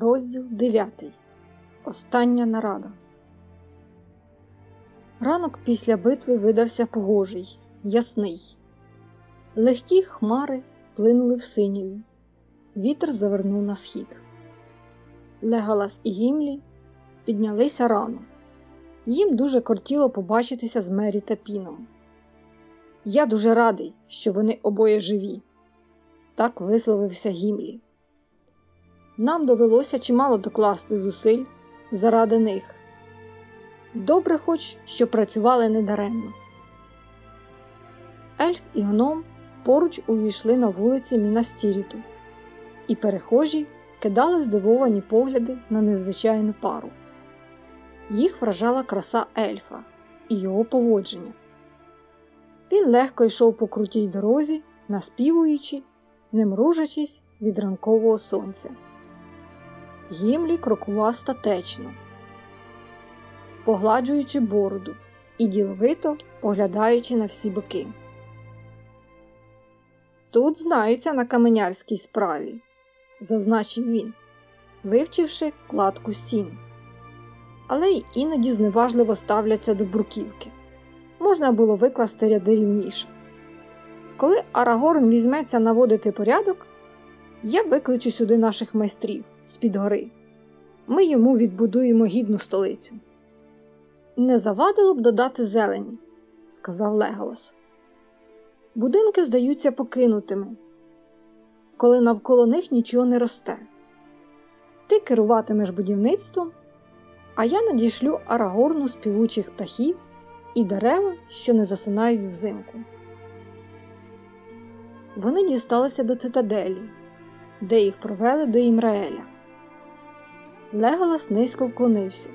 Розділ 9. Остання нарада. Ранок після битви видався погожий, ясний. Легкі хмари плинули в синіві. Вітер завернув на схід. Легалас і Гімлі піднялися рано. Їм дуже кортіло побачитися з Мері та Піном. Я дуже радий, що вони обоє живі. Так висловився Гімлі. Нам довелося чимало докласти зусиль заради них. Добре, хоч що працювали недаремно. Ельф і гном поруч увійшли на вулиці Мінас-Тіріту, і перехожі кидали здивовані погляди на незвичайну пару. Їх вражала краса ельфа і його поводження. Він легко йшов по крутій дорозі, наспівуючи, не мружачись від ранкового сонця. Гімлі крокував статечно, погладжуючи бороду і діловито поглядаючи на всі боки. Тут знаються на каменярській справі, зазначив він, вивчивши кладку стін. Але й іноді зневажливо ставляться до бруківки. Можна було викласти ряди рівніше. Коли Арагорн візьметься наводити порядок, я викличу сюди наших майстрів з-під гори. Ми йому відбудуємо гідну столицю. Не завадило б додати зелені, сказав Леголас. Будинки здаються покинутими, коли навколо них нічого не росте. Ти керуватимеш будівництвом, а я надішлю арагорну співучих птахів і дерева, що не засинають взимку. Вони дісталися до цитаделі, де їх провели до Імраеля. Леголас низько вклонився.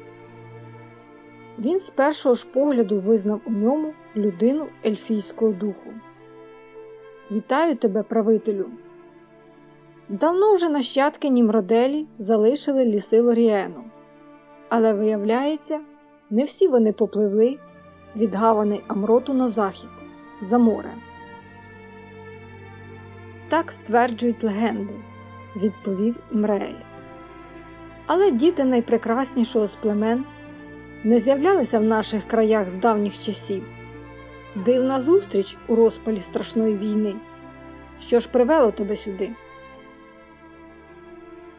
Він з першого ж погляду визнав у ньому людину ельфійського духу. Вітаю тебе, правителю. Давно вже нащадки Німроделі залишили ліси Лоріену, але, виявляється, не всі вони попливли від гавани Амроту на захід за море. Так стверджують легенди, відповів Імраель. Але діти найпрекраснішого з племен не з'являлися в наших краях з давніх часів. Дивна зустріч у розпалі страшної війни. Що ж привело тебе сюди?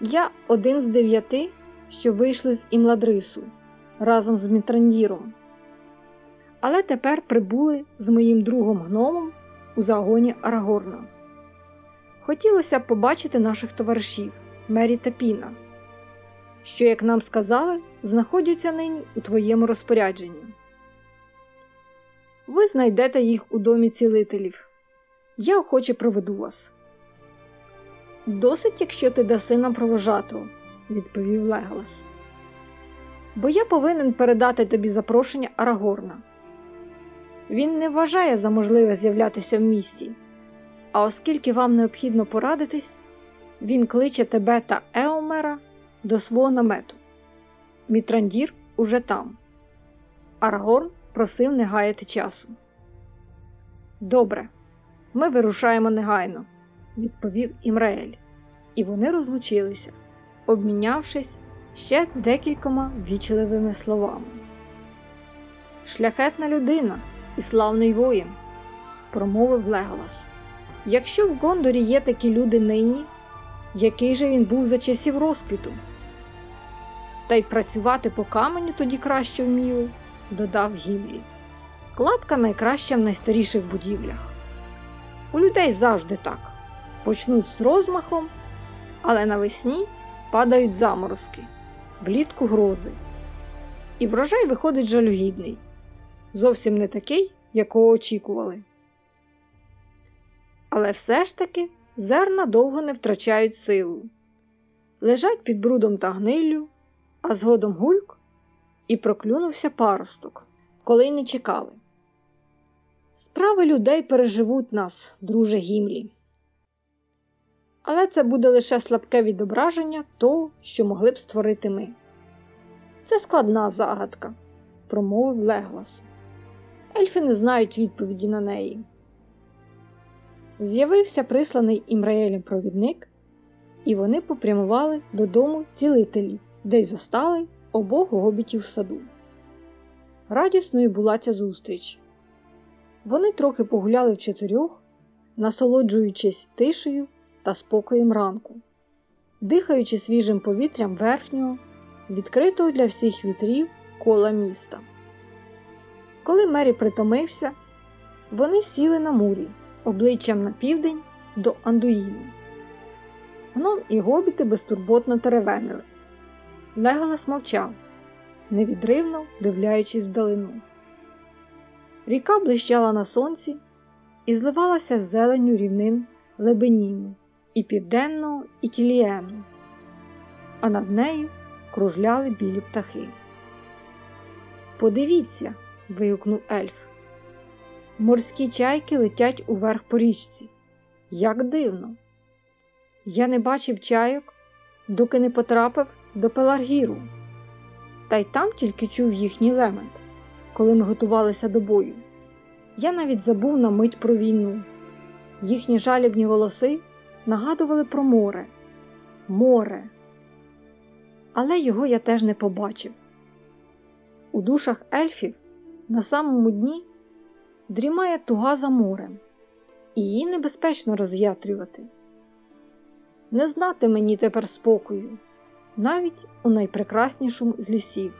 Я один з дев'яти, що вийшли з Імладрису разом з Мітрандіром. Але тепер прибули з моїм другом гномом у загоні Арагорна. Хотілося побачити наших товаришів Мері та Піна, що, як нам сказали, знаходяться нині у твоєму розпорядженні. Ви знайдете їх у домі цілителів. Я охоче проведу вас. Досить, якщо ти даси нам провожатого, відповів Леголас. Бо я повинен передати тобі запрошення Арагорна. Він не вважає за можливе з'являтися в місті, а оскільки вам необхідно порадитись, він кличе тебе та Еомера до свого намету. Мітрандір уже там. Арагорн просив не гаяти часу. Добре, ми вирушаємо негайно, відповів Імраель, і вони розлучилися, обмінявшись ще декількома вічливими словами. Шляхетна людина і славний воїн, промовив Леголас. Якщо в Гондорі є такі люди нині, який же він був за часів розквіту? Та й працювати по каменю тоді краще вміли, додав Гімлі. Кладка найкраща в найстаріших будівлях. У людей завжди так почнуть з розмахом, але навесні падають заморозки, влітку грози. І врожай виходить жалюгідний, зовсім не такий, якого очікували. Але все ж таки зерна довго не втрачають силу, лежать під брудом та гниллю, а згодом гульк і проклюнувся паросток, коли й не чекали. Справи людей переживуть нас, друже Гімлі. Але це буде лише слабке відображення того, що могли б створити ми. Це складна загадка, промовив Леглас. Ельфи не знають відповіді на неї. З'явився присланий Імраелем провідник і вони попрямували додому цілителів, де й застали обох гобітів в саду. Радісною була ця зустріч. Вони трохи погуляли в чотирьох, насолоджуючись тишею та спокоєм ранку, дихаючи свіжим повітрям верхнього, відкритого для всіх вітрів кола міста. Коли Мері притомився, вони сіли на мурі обличчям на південь до Андуїну. Гном і гобіти безтурботно теревенили. Леголас мовчав, невідривно дивляючись вдалину. Ріка блищала на сонці і зливалася з зеленю рівнин Лебеніну і Південного і Тілієну, а над нею кружляли білі птахи. Подивіться, вигукнув ельф. Морські чайки летять уверх по річці. Як дивно! Я не бачив чайок, доки не потрапив до Пеларгіру, та й там тільки чув їхній лемент, коли ми готувалися до бою. Я навіть забув на мить про війну. Їхні жалібні голоси нагадували про море, море. Але його я теж не побачив. У душах ельфів на самому дні дрімає туга за морем, і її небезпечно роз'ятрювати. Не знати мені тепер спокою, навіть у найпрекраснішому з лісів.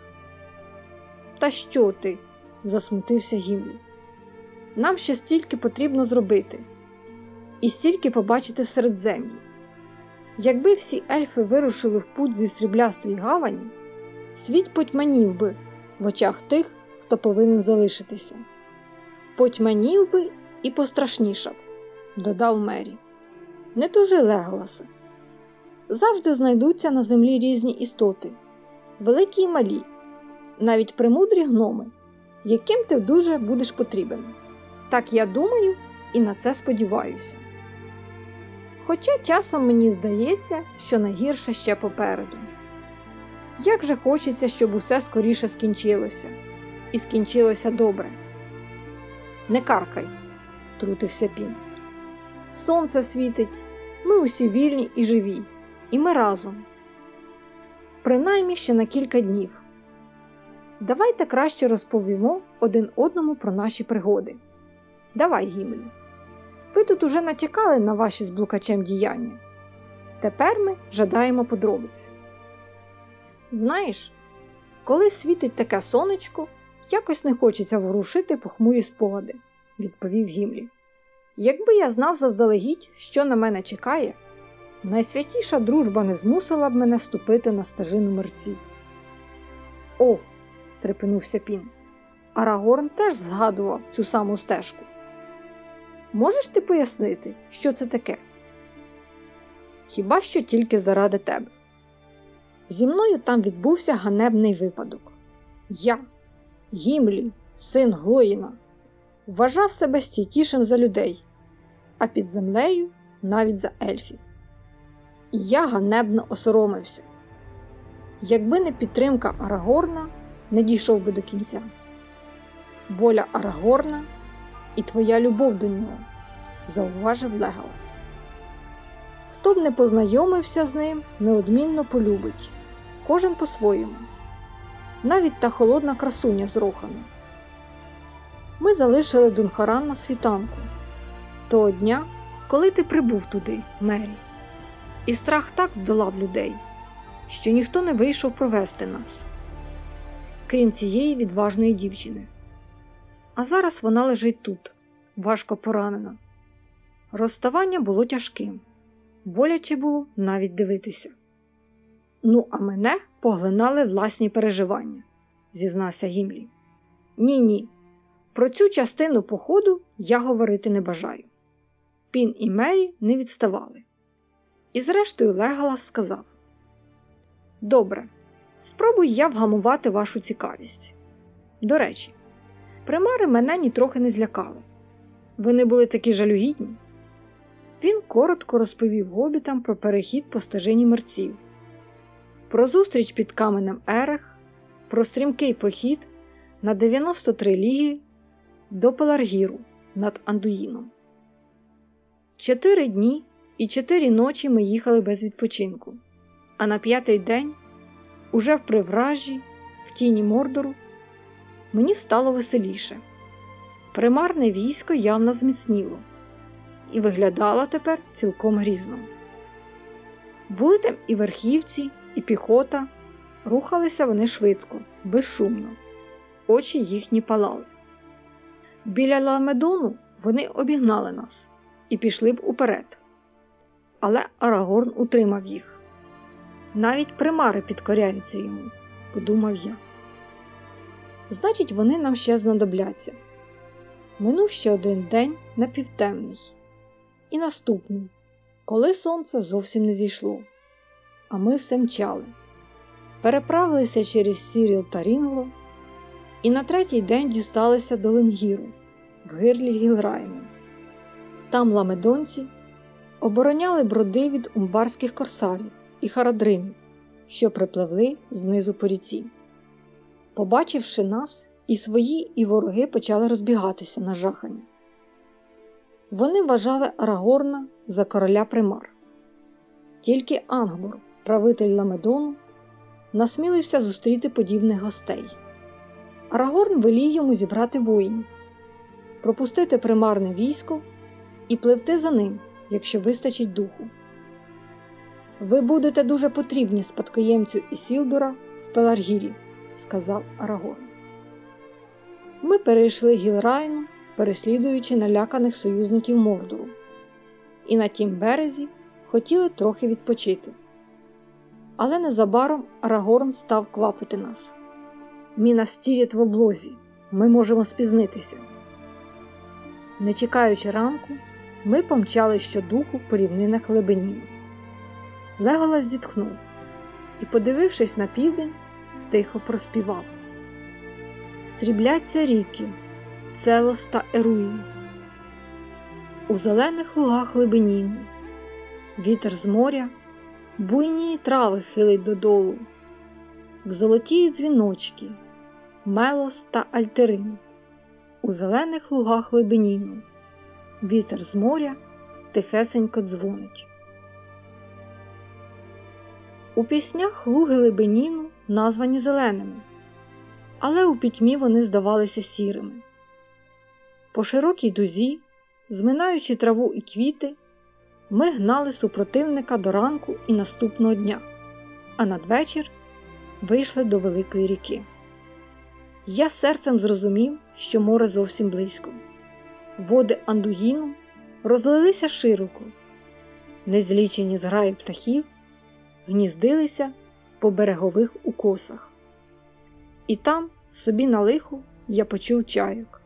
Та що ти? засмутився Гімлі. Нам ще стільки потрібно зробити, і стільки побачити в середземлі. Якби всі ельфи вирушили в путь зі сріблястої гавані, світ потьманів би в очах тих, хто повинен залишитися. Потьманів би і пострашнішав, додав Мері. Не тужи Леголасе. Завжди знайдуться на землі різні істоти, великі й малі, навіть премудрі гноми, яким ти дуже будеш потрібен. Так я думаю і на це сподіваюся. Хоча часом мені здається, що найгірше ще попереду. Як же хочеться, щоб усе скоріше скінчилося, і скінчилося добре. Не каркай, трутився Пін. Сонце світить, ми усі вільні і живі, і ми разом. Принаймні ще на кілька днів. Давайте краще розповімо один одному про наші пригоди. Давай, Гімлі. Ви тут уже натякали на ваші з блукачем діяння. Тепер ми жадаємо подробиць. Знаєш, коли світить таке сонечко, якось не хочеться ворушити похмурі спогади, відповів Гімлі. Якби я знав заздалегідь, що на мене чекає, найсвятіша дружба не змусила б мене ступити на стежину мерців. О, стрепенувся Пін. Арагорн теж згадував цю саму стежку. Можеш ти пояснити, що це таке? Хіба що тільки заради тебе? Зі мною там відбувся ганебний випадок. Я, Гімлі, син Глоїна, вважав себе стійкішим за людей, а під землею навіть за ельфів. Я ганебно осоромився. Якби не підтримка Арагорна, не дійшов би до кінця. Воля Арагорна і твоя любов до нього, зауважив Легалас. Хто б не познайомився з ним, неодмінно полюбить, кожен по-своєму, навіть та холодна красуня з рохами. Ми залишили Дунхаран на світанку того дня, коли ти прибув туди, Мері, і страх так здолав людей, що ніхто не вийшов провести нас, крім цієї відважної дівчини. А зараз вона лежить тут, важко поранена. Розставання було тяжким, боляче було навіть дивитися. Ну, а мене поглинали власні переживання, зізнався Гімлі. Ні, ні. Про цю частину походу я говорити не бажаю. Пін і Мері не відставали. І, зрештою, Легалас сказав: Добре, спробую я вгамувати вашу цікавість. До речі, примари мене нітрохи не злякали. Вони були такі жалюгідні. Він коротко розповів гобітам про перехід по стежині мерців, про зустріч під каменем Ерех, про стрімкий похід на 93 ліги до Пеларгіру над Андуїном. Чотири дні і чотири ночі ми їхали без відпочинку. А на п'ятий день, уже в привражі, в тіні Мордору, мені стало веселіше. Примарне військо явно зміцніло і виглядало тепер цілком грізно. Були там і верхівці, і піхота, рухалися вони швидко, безшумно, очі їхні палали. Біля Ламедону вони обігнали нас і пішли б уперед. Але Арагорн утримав їх. Навіть примари підкоряються йому, подумав я. Значить, вони нам ще знадобляться. Минув ще один день напівтемний, і наступний, коли сонце зовсім не зійшло, а ми все мчали. Переправилися через Сіріл та Рінгло і на третій день дісталися до Ленгіру в гирлі Гілрайну. Там ламедонці обороняли броди від умбарських корсарів і харадримів, що припливли знизу по ріці. Побачивши нас, і свої, і вороги почали розбігатися на жахання. Вони вважали Арагорна за короля примар. Тільки Ангбор, правитель Ламедону, насмілився зустріти подібних гостей. Арагорн велів йому зібрати воїнів, пропустити примарне військо і пливти за ним, якщо вистачить духу. Ви будете дуже потрібні спадкоємцю Ісілдура в Пеларгірі, сказав Арагорн. Ми перейшли Гілрайну, переслідуючи наляканих союзників Мордору, і на тім березі хотіли трохи відпочити. Але незабаром Арагорн став квапити нас. Міна стірять в облозі, ми можемо спізнитися. Не чекаючи ранку, ми помчали щодуху по рівнинах Лебеніну. Леголас зітхнув і, подивившись на південь, тихо проспівав. Срібляться ріки, Целос та. У зелених лугах Лебеніну, вітер з моря, буйні трави хилить додолу, в золоті дзвіночки, Мелос та Альтерин. У зелених лугах Лебеніну, вітер з моря тихесенько дзвонить. У піснях луги Лебеніну названі зеленими, але у пітьмі вони здавалися сірими. По широкій дузі, зминаючи траву і квіти, ми гнали супротивника до ранку і наступного дня, а надвечір вийшли до Великої ріки. Я серцем зрозумів, що море зовсім близько. Води Андуїну розлилися широко, незлічені зграї птахів гніздилися по берегових укосах. І там, собі на лиху, я почув чайок.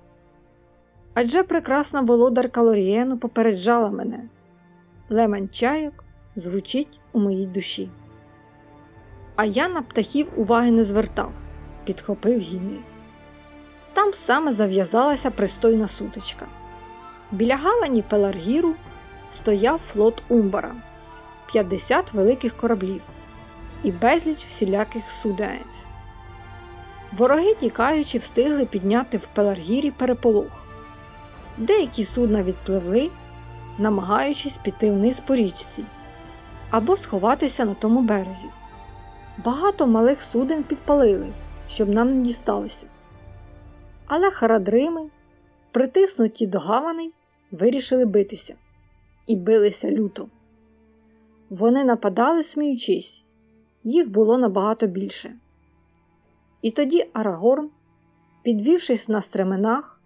Адже прекрасна володарка Лорієну попереджала мене лемень чайок звучить у моїй душі. А я на птахів уваги не звертав, підхопив Гімлі. Там саме зав'язалася пристойна сутичка. Біля гавані Пеларгіру стояв флот Умбара, 50 великих кораблів і безліч всіляких суденець. Вороги, тікаючи, встигли підняти в Пеларгірі переполох. Деякі судна відпливли, намагаючись піти вниз по річці або сховатися на тому березі. Багато малих суден підпалили, щоб нам не дісталося. Але харадрими, притиснуті до гаваней, вирішили битися і билися люто. Вони нападали, сміючись, їх було набагато більше. І тоді Арагорн, підвівшись на стременах,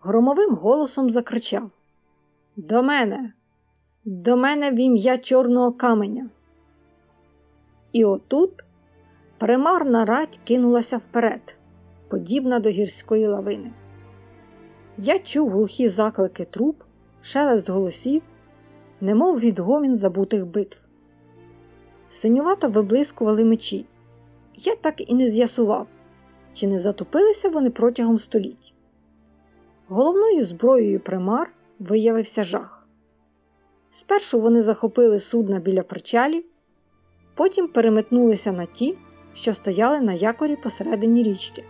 громовим голосом закричав: До мене, до мене в ім'я чорного каменя. І отут примарна радь кинулася вперед, подібна до гірської лавини. Я чув глухі заклики труб, шелест голосів, немов відгомін забутих битв. Синювато виблискували мечі. Я так і не з'ясував, чи не затопилися вони протягом століть. Головною зброєю примар виявився жах. Спершу вони захопили судна біля причалів, потім переметнулися на ті, що стояли на якорі посередині річки.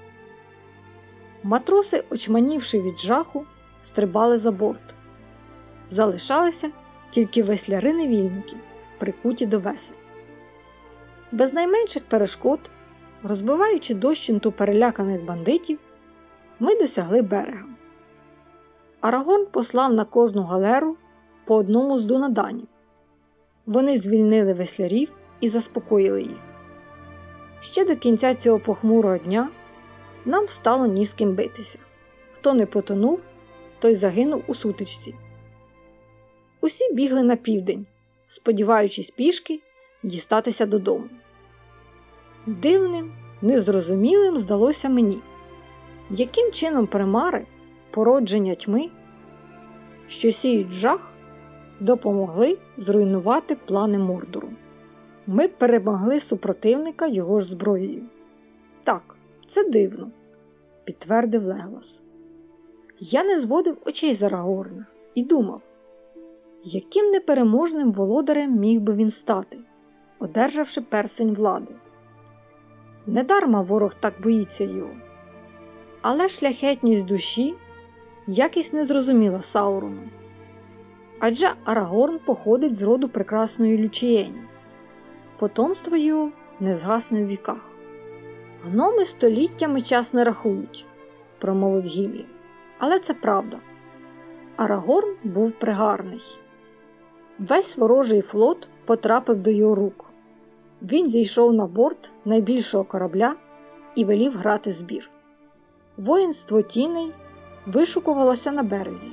Матроси, очманівши від жаху, стрибали за борт. Залишалися тільки весляри невільники, прикуті до весел. Без найменших перешкод, розбиваючи дощенту переляканих бандитів, ми досягли берега. Арагон послав на кожну галеру по одному з дунаданів. Вони звільнили веслярів і заспокоїли їх. Ще до кінця цього похмурого дня нам стало ні з ким битися. Хто не потонув, той загинув у сутичці. Усі бігли на південь, сподіваючись пішки дістатися додому. Дивним, незрозумілим здалося мені, яким чином примари, породження тьми, що сіють жах, допомогли зруйнувати плани Мордору. Ми перемогли супротивника його ж зброєю. Так, це дивно, підтвердив Леглас. Я не зводив очей за Рагорна і думав, яким непереможним володарем міг би він стати, одержавши персень влади. Недарма ворог так боїться його. Але шляхетність душі якість не зрозуміла Саурону. Адже Арагорн походить з роду прекрасної Лючієні. Потомство його не згасне в віках. Гноми століттями час не рахують, промовив Гімлі. Але це правда. Арагорн був пригарний. Весь ворожий флот потрапив до його рук. Він зійшов на борт найбільшого корабля і велів грати збір. Воїнство тіней вишукувалося на березі.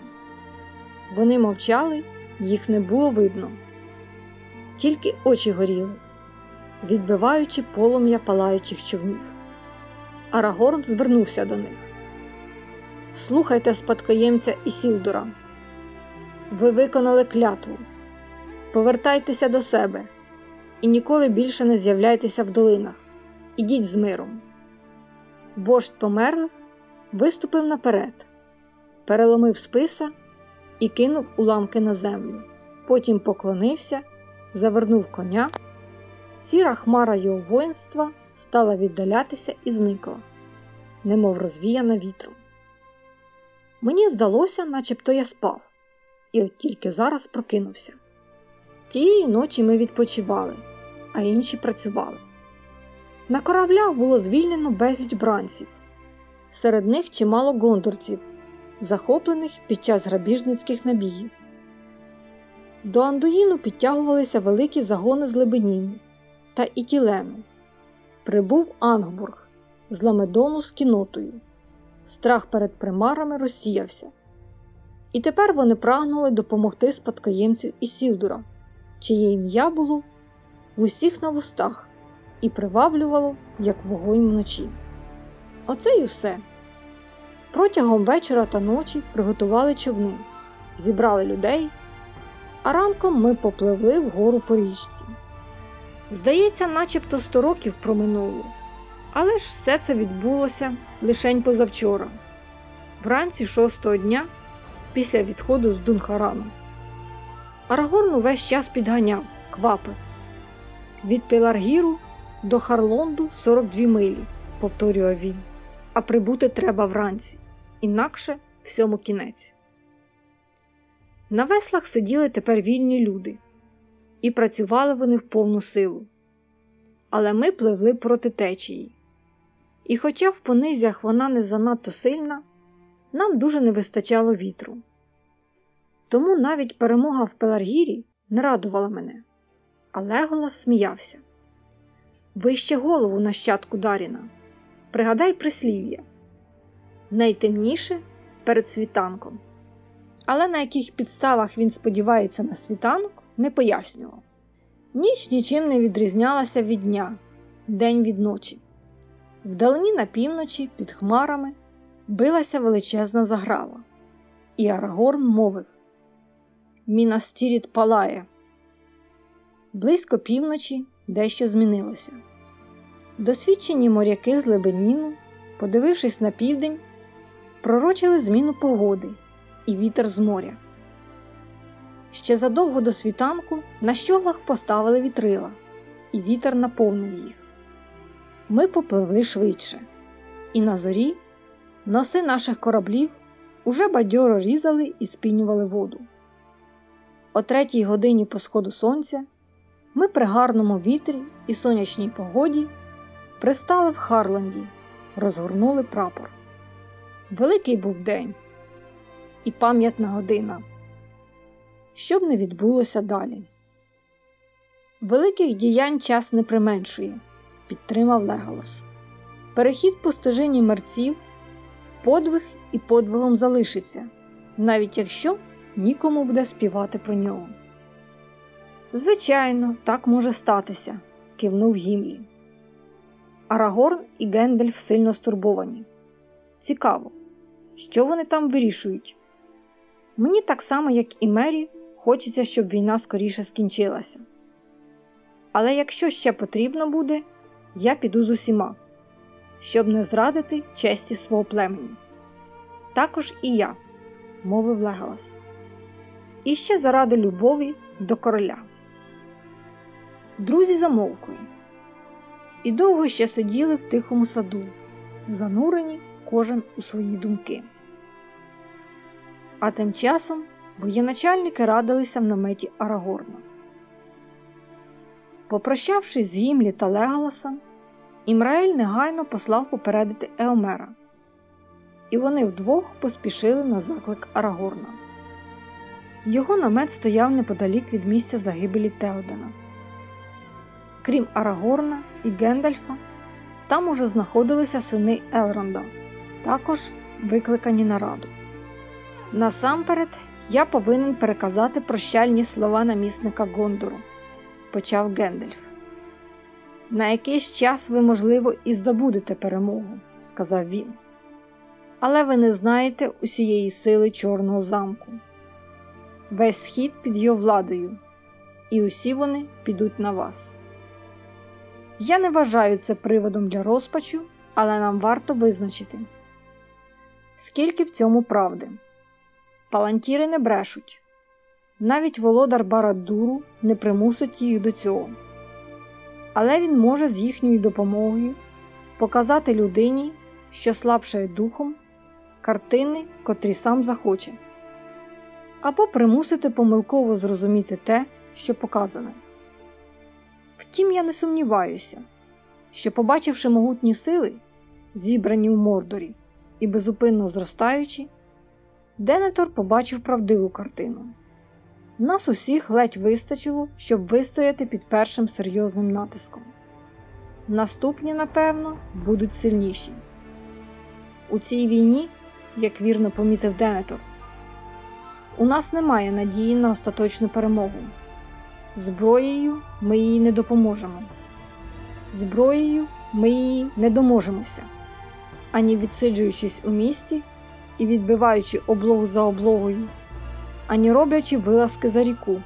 Вони мовчали, їх не було видно, тільки очі горіли, відбиваючи полум'я палаючих човнів. Арагорн звернувся до них. Слухайте спадкоємця Ісілдура. Ви виконали клятву. Повертайтеся до себе і ніколи більше не з'являйтеся в долинах. Ідіть з миром. Вождь померлих виступив наперед, переломив списа і кинув уламки на землю. Потім поклонився, завернув коня. Сіра хмара його воїнства стала віддалятися і зникла, немов розвіяна вітром. Мені здалося, начебто я спав, і от тільки зараз прокинувся. Тієї ночі ми відпочивали, а інші працювали. На кораблях було звільнено безліч бранців, серед них чимало гондорців, захоплених під час грабіжницьких набігів. До Андуїну підтягувалися великі загони з Лебеніну та Ітілену. Прибув Ангбург з Ламедону з кінотою. Страх перед примарами розсіявся. І тепер вони прагнули допомогти спадкоємцю Ісілдура, чиє ім'я було в усіх на вустах і приваблювало, як вогонь вночі. Оце й усе. Протягом вечора та ночі приготували човни, зібрали людей, а ранком ми попливли вгору по річці. Здається, начебто сто років проминуло, але ж все це відбулося лишень позавчора, вранці шостого дня після відходу з Дунхарану. Арагорн увесь час підганяв, квапив. Від Пеларгіру до Харлонду 42 милі, повторював він, а прибути треба вранці, інакше всьому кінець. На веслах сиділи тепер вільні люди, і працювали вони в повну силу. Але ми пливли проти течії. І, хоча в понизях вона не занадто сильна, нам дуже не вистачало вітру. Тому навіть перемога в Пеларгірі не радувала мене, а Леголас сміявся. Вище голову нащадку Даріна. Пригадай прислів'я найтемніше перед світанком. Але на яких підставах він сподівається на світанок, не пояснював. Ніч нічим не відрізнялася від дня, день від ночі. Вдалині на півночі, під хмарами, билася величезна заграва, і Арагорн мовив Мінас-Тіріт палає. Близько півночі дещо змінилося. Досвідчені моряки з Лебеніну, подивившись на південь, пророчили зміну погоди і вітер з моря. Ще задовго до світанку на щоглах поставили вітрила, і вітер наповнив їх. Ми попливли швидше, і на зорі носи наших кораблів уже бадьоро різали і спінювали воду. О третій годині по сходу сонця ми при гарному вітрі і сонячній погоді пристали в Харланді, розгорнули прапор. Великий був день і пам'ятна година. Що б не відбулося далі. Великих діянь час не применшує, підтримав Леголас. Перехід по стежині мерців, подвиг і подвигом залишиться, навіть якщо нікому буде співати про нього. Звичайно, так може статися, кивнув Гімлі. Арагорн і Гендальф сильно стурбовані. Цікаво, що вони там вирішують. Мені так само, як і Мері, хочеться, щоб війна скоріше скінчилася. Але якщо ще потрібно буде, я піду з усіма, щоб не зрадити честі свого племені. Також і я, мовив Леголас. І ще заради любові до короля. Друзі замовкли і довго ще сиділи в тихому саду, занурені кожен у свої думки. А тим часом воєначальники радилися в наметі Арагорна. Попрощавшись з Гімлі та Леголасом, Імраель негайно послав попередити Еомера, і вони вдвох поспішили на заклик Арагорна. Його намет стояв неподалік від місця загибелі Теодена. Крім Арагорна і Гендальфа, там уже знаходилися сини Елронда, також викликані на раду. Насамперед, я повинен переказати прощальні слова намісника Гондору, почав Гендальф. На якийсь час ви, можливо, і здобудете перемогу, сказав він. Але ви не знаєте усієї сили Чорного замку. Весь схід під його владою, і усі вони підуть на вас. Я не вважаю це приводом для розпачу, але нам варто визначити, скільки в цьому правди. Палантіри не брешуть, навіть володар Барадуру не примусить їх до цього. Але він може з їхньою допомогою показати людині, що слабшає духом, картини, котрі сам захоче, або примусити помилково зрозуміти те, що показане. Втім, я не сумніваюся, що, побачивши могутні сили, зібрані в Мордорі і безупинно зростаючи, Денетор побачив правдиву картину. Нас усіх ледь вистачило, щоб вистояти під першим серйозним натиском. Наступні, напевно, будуть сильніші. У цій війні, як вірно помітив Денетор, у нас немає надії на остаточну перемогу. Зброєю ми їй не допоможемо. Зброєю ми її не доможемося, ані відсиджуючись у місті і відбиваючи облогу за облогою, ані роблячи вилазки за ріку,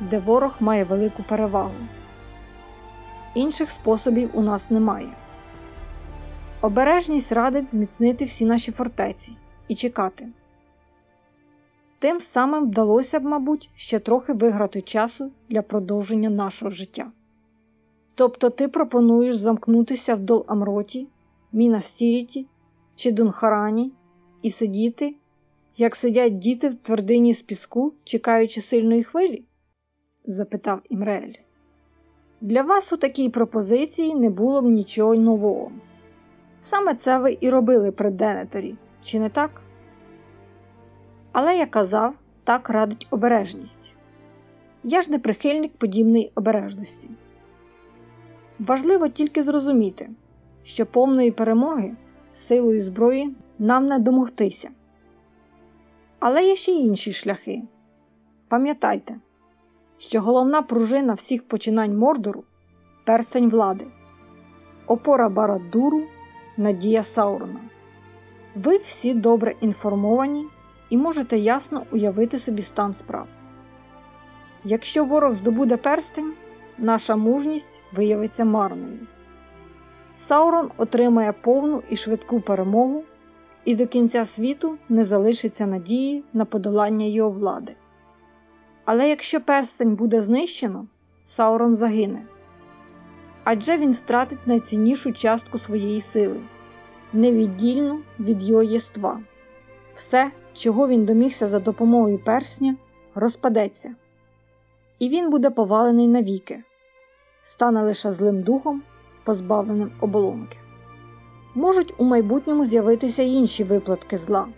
де ворог має велику перевагу. Інших способів у нас немає. Обережність радить зміцнити всі наші фортеці і чекати. Тим самим вдалося б, мабуть, ще трохи виграти часу для продовження нашого життя. Тобто ти пропонуєш замкнутися в Дол-Амроті, Мінас-Тіріті чи Дунхароу і сидіти, як сидять діти в твердині з піску, чекаючи сильної хвилі? запитав Імреель. Для вас у такій пропозиції не було б нічого нового. Саме це ви і робили при Денеторі, чи не так? Але я казав, так радить обережність. Я ж не прихильник подібної обережності. Важливо тільки зрозуміти, що повної перемоги силою зброї нам не домогтися. Але є ще інші шляхи. Пам'ятайте, що головна пружина всіх починань Мордору перстень влади, опора Барадуру, надія Саурона. Ви всі добре інформовані і можете ясно уявити собі стан справ. Якщо ворог здобуде перстень, наша мужність виявиться марною. Саурон отримає повну і швидку перемогу, і до кінця світу не залишиться надії на подолання його влади. Але якщо перстень буде знищено, Саурон загине. Адже він втратить найціннішу частку своєї сили, невіддільну від його єства. Все, чого він домігся за допомогою персня, розпадеться. і він буде повалений навіки, стане лише злим духом, позбавленим оболонки. Можуть у майбутньому з'явитися інші виплатки зла,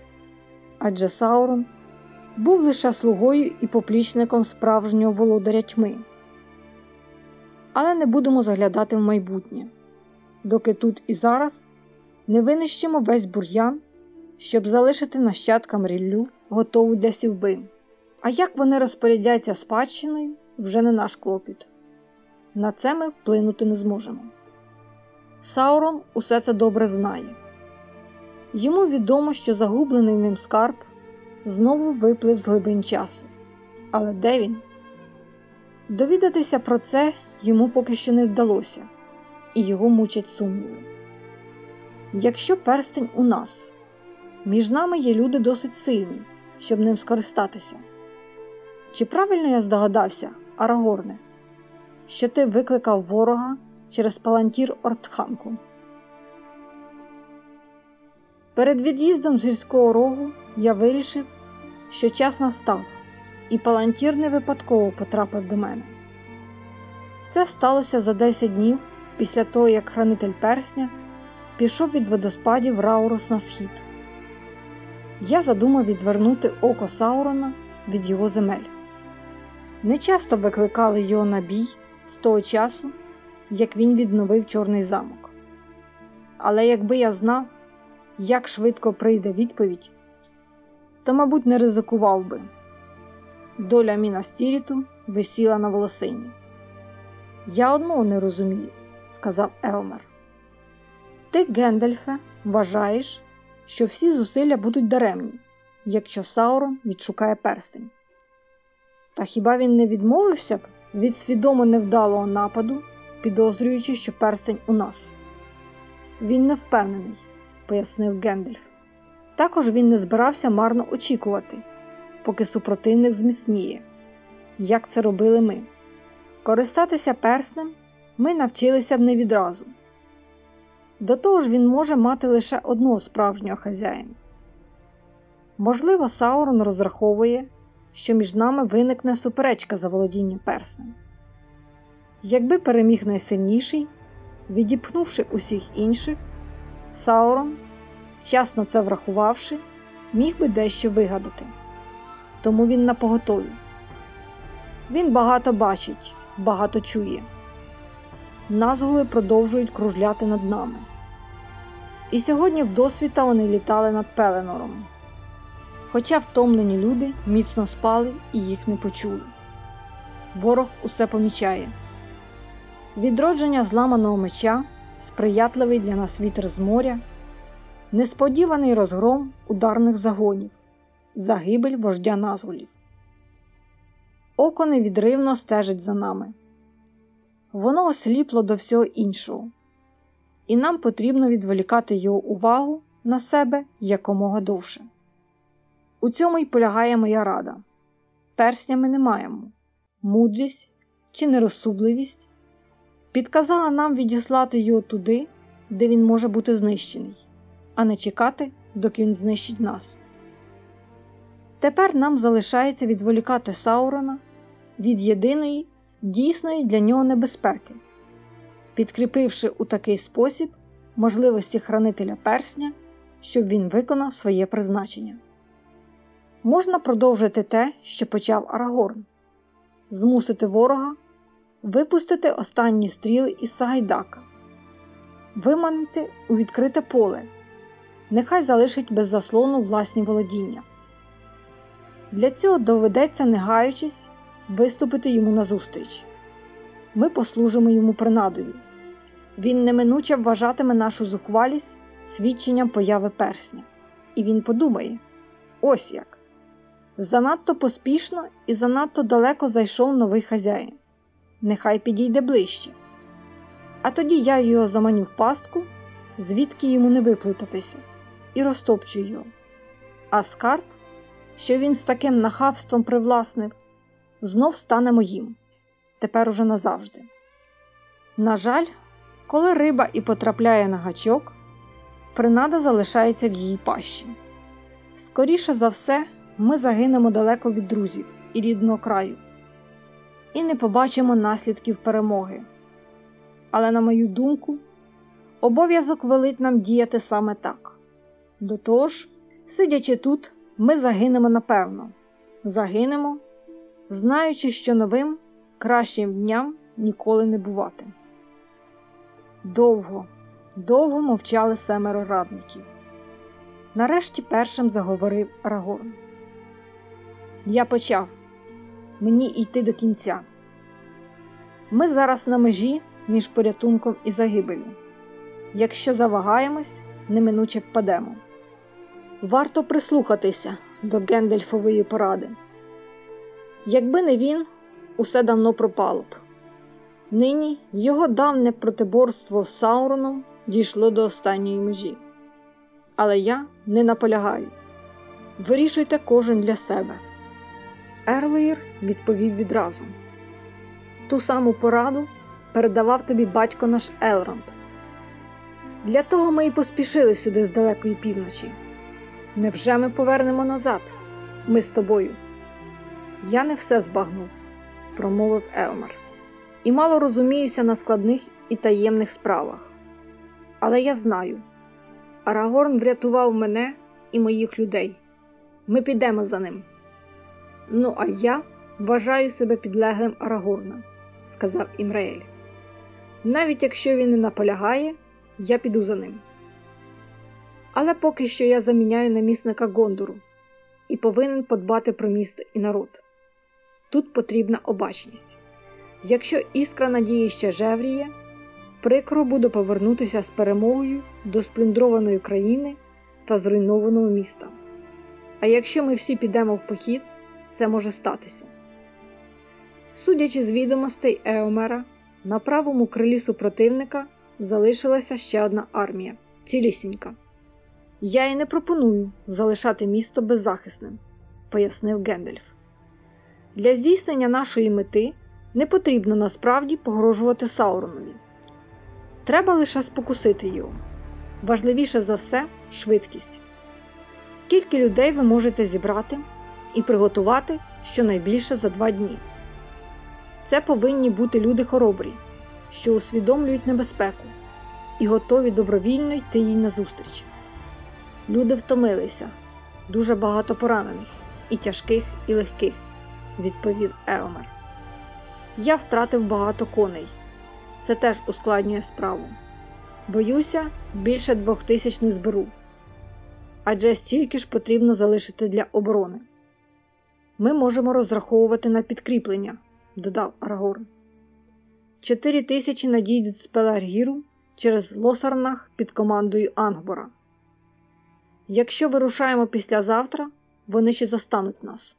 адже Саурон був лише слугою і поплічником справжнього володаря тьми. Але не будемо заглядати в майбутнє, доки тут і зараз не винищимо весь бур'ян, щоб залишити нащадкам ріллю готову для сівби. А як вони розпорядяться спадщиною, вже не наш клопіт. На це ми вплинути не зможемо. Саурон усе це добре знає. Йому відомо, що загублений ним скарб знову виплив з глибин часу. Але де він? Довідатися про це йому поки що не вдалося, і його мучать сумніви. Якщо перстень у нас, між нами є люди досить сильні, щоб ним скористатися. Чи правильно я здогадався, Арагорне, що ти викликав ворога через палантір Ортханку? Перед від'їздом з гірського рогу я вирішив, що час настав, і палантір не випадково потрапив до мене. Це сталося за 10 днів після того, як хранитель персня пішов від водоспадів Раурос на схід. Я задумав відвернути око Саурона від його земель. Не часто викликали його на бій з того часу, як він відновив Чорний замок. Але якби я знав, як швидко прийде відповідь, то, мабуть, не ризикував би. Доля Мінас-Тіріту висіла на волосині. Я одного не розумію, сказав Елмер. Ти, Гендельфе, вважаєш, що всі зусилля будуть даремні, якщо Саурон відшукає перстень. Та хіба він не відмовився б від свідомо невдалого нападу, підозрюючи, що перстень у нас? Він не впевнений, пояснив Гендельф. Також він не збирався марно очікувати, поки супротивник зміцніє, як це робили ми. Користатися перснем ми навчилися б не відразу. До того ж, він може мати лише одного справжнього хазяїна. Можливо, Саурон розраховує, що між нами виникне суперечка за володіння перснем. Якби переміг найсильніший, відіпхнувши усіх інших, Саурон, вчасно це врахувавши, міг би дещо вигадати. Тому він на поготові. Він багато бачить, багато чує. Назгули продовжують кружляти над нами. І сьогодні вдосвіта вони літали над Пеленором. Хоча втомлені люди міцно спали і їх не почули. Ворог усе помічає. Відродження зламаного меча, сприятливий для нас вітер з моря, несподіваний розгром ударних загонів, загибель вождя назгулів. Око невідривно стежить за нами. Воно осліпло до всього іншого, і нам потрібно відволікати його увагу на себе якомога довше. У цьому й полягає моя рада. Персня ми не маємо, мудрість чи нерозсудливість підказала нам відіслати його туди, де він може бути знищений, а не чекати, доки він знищить нас. Тепер нам залишається відволікати Саурона від єдиної дійсної для нього небезпеки, підкріпивши у такий спосіб можливості хранителя персня, щоб він виконав своє призначення. Можна продовжити те, що почав Арагорн, змусити ворога випустити останні стріли із Сагайдака, виманити у відкрите поле, нехай залишить без заслону власні володіння. Для цього доведеться, не гаючись, виступити йому назустріч. Ми послужимо йому принадою. Він неминуче вважатиме нашу зухвалість свідченням появи персня, і він подумає: ось як. Занадто поспішно і занадто далеко зайшов новий хазяїн. Нехай підійде ближче. А тоді я його заманю в пастку, звідки йому не виплутатися, і розтопчу його. А скарб, що він з таким нахабством привласнив, знов стане моїм, тепер уже назавжди. На жаль, коли риба і потрапляє на гачок, принада залишається в її пащі. Скоріше за все, ми загинемо далеко від друзів і рідного краю. І не побачимо наслідків перемоги. Але, на мою думку, обов'язок велить нам діяти саме так. До того ж, сидячи тут, ми загинемо напевно, загинемо, знаючи, що новим кращим дням ніколи не бувати. Довго, довго мовчали семеро радників. Нарешті першим заговорив Арагорн. Я почав мені йти до кінця. Ми зараз на межі між порятунком і загибелю. Якщо завагаємось, неминуче впадемо. Варто прислухатися до Гендельфової поради. Якби не він, усе давно пропало б. Нині його давне протиборство з Сауроном дійшло до останньої межі. Але я не наполягаю. Вирішуйте кожен для себе. Ерлоїр відповів відразу: Ту саму пораду передавав тобі батько наш Елронд. Для того ми і поспішили сюди з далекої півночі. Невже ми повернемо назад? Ми з тобою? Я не все збагнув, промовив Елмар, і мало розуміюся на складних і таємних справах. Але я знаю, Арагорн врятував мене і моїх людей. Ми підемо за ним. Ну, а я вважаю себе підлеглим Арагорна, сказав Імраель. Навіть якщо він не наполягає, я піду за ним. Але поки що я заміняю намісника Гондору і повинен подбати про місто і народ. Тут потрібна обачність. Якщо іскра надії ще жевріє, прикро буде повернутися з перемогою до сплюндрованої країни та зруйнованого міста. А якщо ми всі підемо в похід, це може статися. Судячи з відомостей Еомера, на правому крилі супротивника залишилася ще одна армія цілісінька. Я й не пропоную залишати місто беззахисним, пояснив Гендельф. Для здійснення нашої мети не потрібно насправді погрожувати Сауронові. Треба лише спокусити його. Важливіше за все швидкість. Скільки людей ви можете зібрати і приготувати щонайбільше за два дні? Це повинні бути люди хоробрі, що усвідомлюють небезпеку і готові добровільно йти їй назустріч. Люди втомилися, дуже багато поранених, і тяжких, і легких, відповів Еомер. Я втратив багато коней. Це теж ускладнює справу. Боюся, більше двох тисяч не зберу. Адже стільки ж потрібно залишити для оборони. Ми можемо розраховувати на підкріплення, додав Арагорн. Чотири тисячі надійдуть з Пеларгіру через Лосарнах під командою Ангбора. Якщо вирушаємо післязавтра, вони ще застануть нас.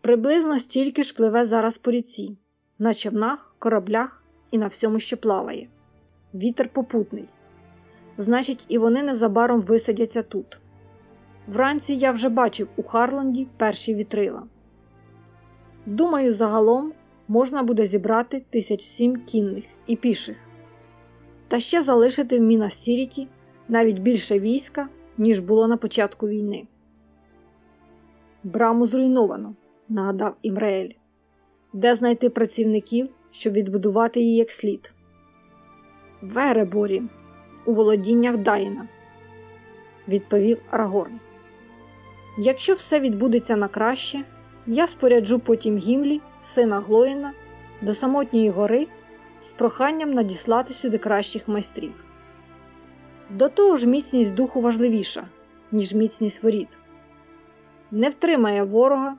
Приблизно стільки ж пливе зараз по ріці, на човнах, кораблях і на всьому, що плаває. Вітер попутний. Значить, і вони незабаром висадяться тут. Вранці я вже бачив у Гарлонді перші вітрила. Думаю, загалом можна буде зібрати тисяч сім кінних і піших, та ще залишити в Мінас-Тіріті навіть більше війська, ніж було на початку війни. Браму зруйновано, нагадав Імрагіль, де знайти працівників, щоб відбудувати її як слід. В Ереборі, у володіннях Дайна, відповів Арагорн. Якщо все відбудеться на краще, я споряджу потім Гімлі, сина Глоїна, до самотньої гори з проханням надіслати сюди кращих майстрів. До того ж, міцність духу важливіша, ніж міцність воріт. Не втримає ворога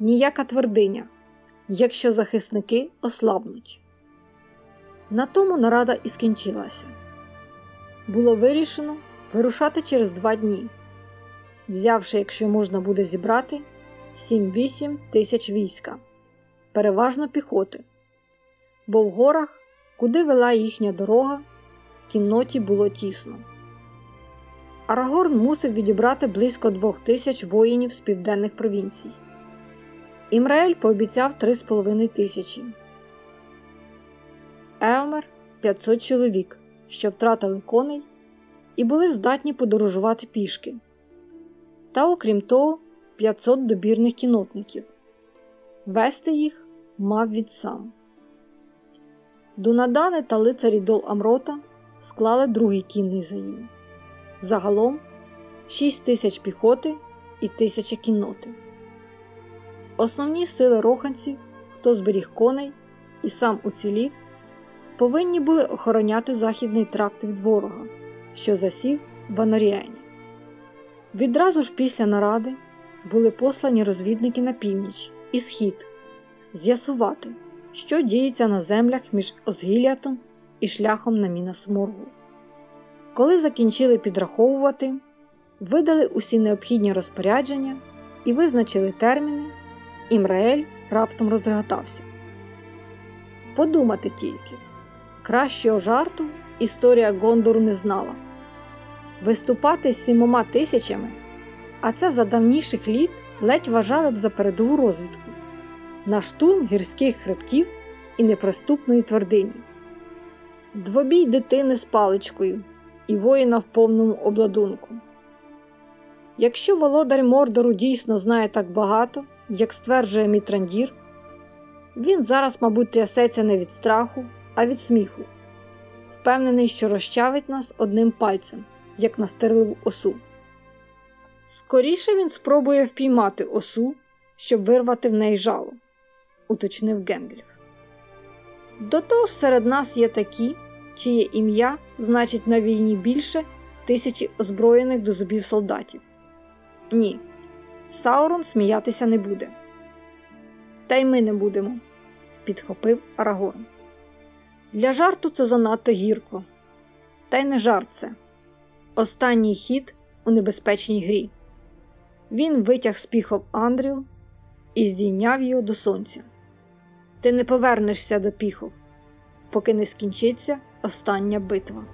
ніяка твердиня, якщо захисники ослабнуть. На тому нарада і скінчилася. Було вирішено вирушати через два дні, взявши, якщо можна буде зібрати, 7-8 тисяч війська, переважно піхоти, бо в горах, куди вела їхня дорога, кінноті було тісно. Арагорн мусив відібрати близько двох тисяч воїнів з південних провінцій. Імраель пообіцяв 3,5 тисячі. Еомер 500 чоловік, що втратили коней і були здатні подорожувати пішки. Та, окрім того, 500 добірних кінотників. Вести їх мав від сам. Дунадани та лицарі Дол Амрота склали другий кінний заїм. Загалом 6 тисяч піхоти і тисяча кінноти. Основні сили роханців, хто зберіг коней і сам уцілів, повинні були охороняти західний тракт від ворога, що засів в Аноріані. Відразу ж після наради були послані розвідники на північ і схід з'ясувати, що діється на землях між Озгілятом і шляхом на Мінасморгу. Коли закінчили підраховувати, видали усі необхідні розпорядження і визначили терміни, Імраель раптом розреготався. Подумати тільки, кращого жарту історія Гондору не знала. Виступати з сімома тисячами, а це за давніших літ ледь вважали б за передову розвідку на штурм гірських хребтів і неприступної твердині. Двобій дитини з паличкою і воїна в повному обладунку. Якщо володар Мордору дійсно знає так багато, як стверджує Мітрандір, він зараз, мабуть, трясеться не від страху, а від сміху, впевнений, що розчавить нас одним пальцем, як настерливу осу. Скоріше він спробує впіймати осу, щоб вирвати в неї жало, уточнив Гендлів. До того ж, серед нас є такі, чиє ім'я значить на війні більше тисячі озброєних до зубів солдатів. Ні, Саурон сміятися не буде. Та й ми не будемо, підхопив Арагорн. Для жарту це занадто гірко. Та й не жарт це. Останній хід у небезпечній грі. Він витяг з піхов Андріл і здійняв його до сонця. Ти не повернешся до піхов, поки не скінчиться остання битва.